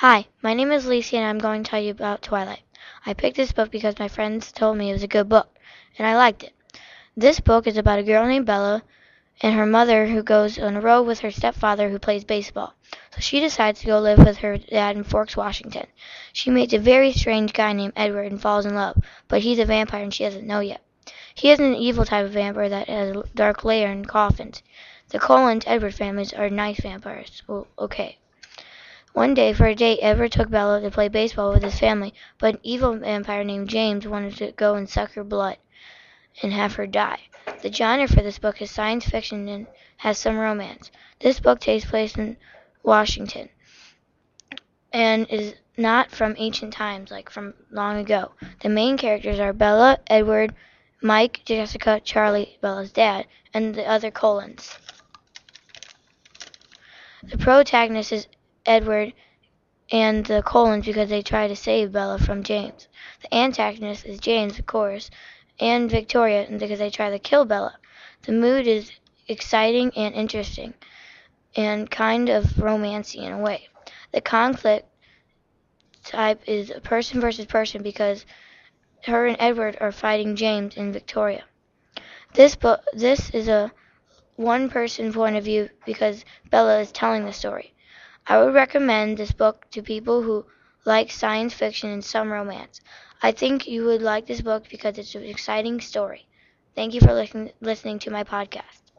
Hi, my name is Lacey and I'm going to tell you about Twilight. I picked this book because my friends told me it was a good book, and I liked it. This book is about a girl named Bella and her mother who goes on a road with her stepfather who plays baseball. So she decides to go live with her dad in Forks, Washington. She meets a very strange guy named Edward and falls in love, but he's a vampire and she doesn't know yet. He is an evil type of vampire that has a dark lair and coffins. The Cullens Edward families are nice vampires. Well, okay. One day, for a date, Edward took Bella to play baseball with his family, but an evil vampire named James wanted to go and suck her blood and have her die. The genre for this book is science fiction and has some romance. This book takes place in Washington and is not from ancient times, like from long ago. The main characters are Bella, Edward, Mike, Jessica, Charlie, Bella's dad, and the other Cullens. The protagonist is Edward and the Cullens because they try to save Bella from James. The antagonist is James, of course, and Victoria because they try to kill Bella. The mood is exciting and interesting and kind of romancy in a way. The conflict type is person versus person because her and Edward are fighting James and Victoria. This book this is a one person point of view because Bella is telling the story. I would recommend this book to people who like science fiction and some romance. I think you would like this book because it's an exciting story. Thank you for listening to my podcast.